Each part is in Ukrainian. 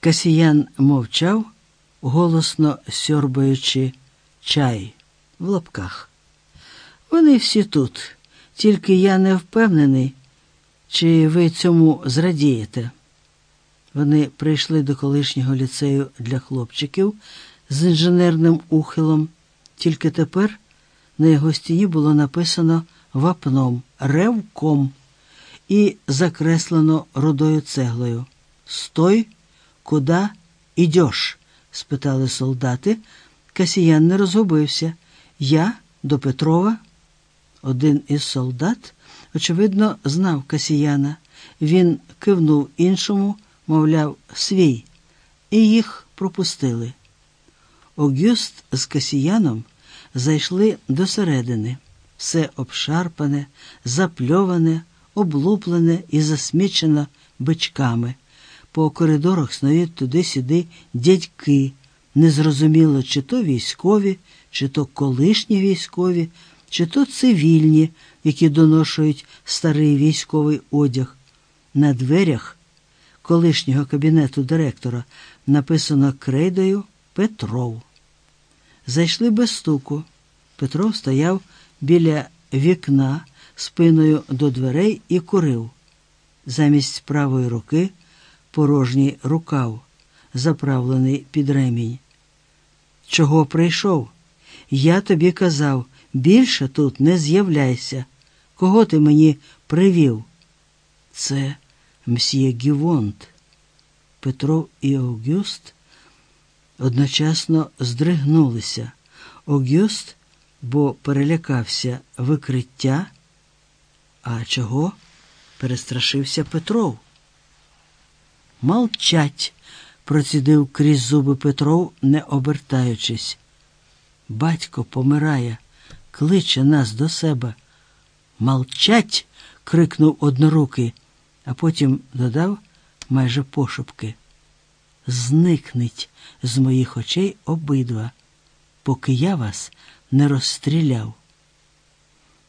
Касіян мовчав, голосно сьорбаючи чай в лапках. Вони всі тут, тільки я не впевнений, чи ви цьому зрадієте. Вони прийшли до колишнього ліцею для хлопчиків з інженерним ухилом, тільки тепер на його стіні було написано вапном ревком і закреслено рудою цеглою. Стой, куди ідеш? спитали солдати. Касіян не розгубився. Я до Петрова. Один із солдат, очевидно, знав Касіяна. Він кивнув іншому, мовляв, свій, і їх пропустили. Огюст з Касіяном зайшли досередини, все обшарпане, запльоване, облуплене і засмічено бичками. По коридорах сновіють туди-сюди дядьки, незрозуміло, чи то військові, чи то колишні військові, чи то цивільні, які доношують старий військовий одяг. На дверях колишнього кабінету директора написано крейдою Петров. Зайшли без стуку. Петров стояв біля вікна спиною до дверей і курив. Замість правої руки порожній рукав, заправлений під ремінь. Чого прийшов? Я тобі казав, більше тут не з'являйся. Кого ти мені привів? Це мсьє Гівонт. Петров і Огюст одночасно здригнулися. Огюст, бо перелякався викриття. А чого? перестрашився Петров. Молчать, процідив крізь зуби Петров, не обертаючись. Батько помирає, кличе нас до себе. Молчать. крикнув однорукий, а потім додав майже пошепки. Зникніть з моїх очей обидва, поки я вас не розстріляв.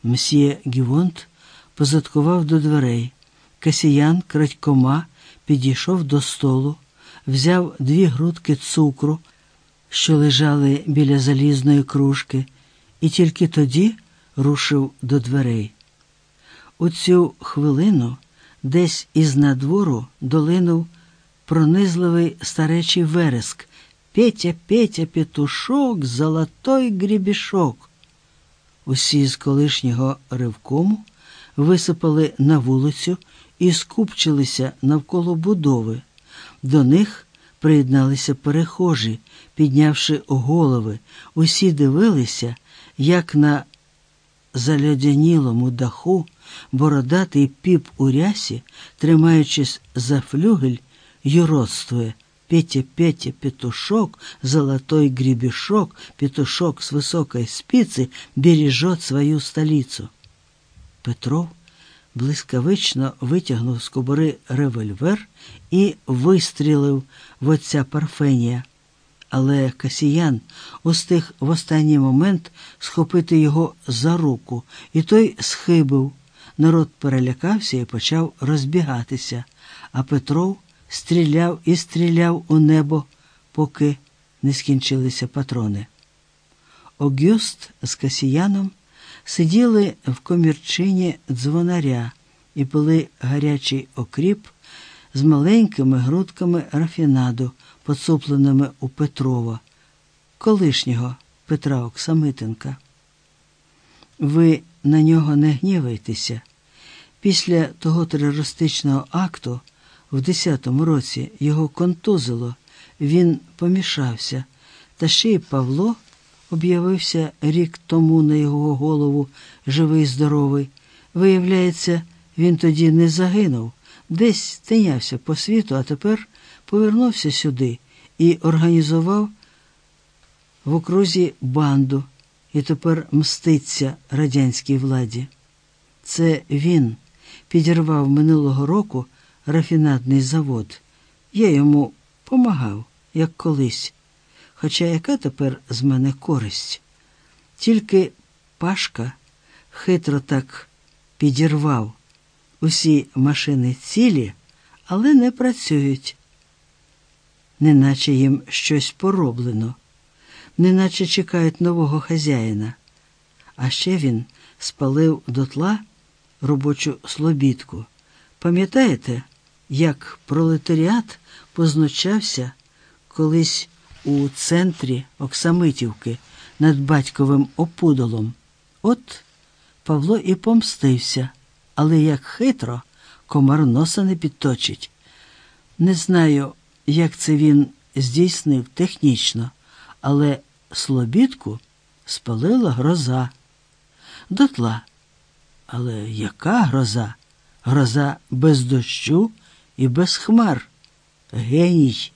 Мсьє Гівонт позадкував до дверей. Касіян крадькома підійшов до столу, взяв дві грудки цукру, що лежали біля залізної кружки, і тільки тоді рушив до дверей. У цю хвилину десь із надвору долинув пронизливий старечий вереск. Петя, Петя, петушок, золотой грібішок. Усі з колишнього ривкому висипали на вулицю і скупчилися навколо будови. До них приєдналися перехожі, піднявши голови. Усі дивилися, як на залядянілому даху бородатий піп у рясі, тримаючись за флюгель, юродствує. Петя, Петя, петушок, золотой гребешок, петушок с высокой спицы бережет свою столицу. Петров блискавично витягнув з кобури револьвер і вистрілив в отця Парфенія. Але Касіян устиг в останній момент схопити його за руку, і той схибив. Народ перелякався і почав розбігатися, а Петров стріляв і стріляв у небо, поки не скінчилися патрони. Огюст з Касіяном сиділи в комірчині дзвонаря і пили гарячий окріп з маленькими грудками рафінаду, поцупленими у Петрова, колишнього Петра Оксамитенка. Ви на нього не гнівайтеся. Після того терористичного акту в 10-му році його контузило, він помішався, та ще й Павло об'явився рік тому на його голову живий, здоровий. Виявляється, він тоді не загинув, десь тинявся по світу, а тепер повернувся сюди і організував в окрузі банду і тепер мститься радянській владі. Це він підірвав минулого року рафінадний завод. Я йому помагав, як колись. Хоча яка тепер з мене користь? Тільки Пашка хитро так підірвав. Усі машини цілі, але не працюють. неначе їм щось пороблено, неначе чекають нового хазяїна. А ще він спалив дотла робочу слобідку. Пам'ятаєте, як пролетаріат познущався колись у центрі Оксамитівки над батьковим опудолом? От Павло і помстився, але як хитро комар носа не підточить. Не знаю, як це він здійснив технічно, але слобідку спалила гроза. Дотла. Але яка гроза? Гроза без дощу і без хмар. Геній.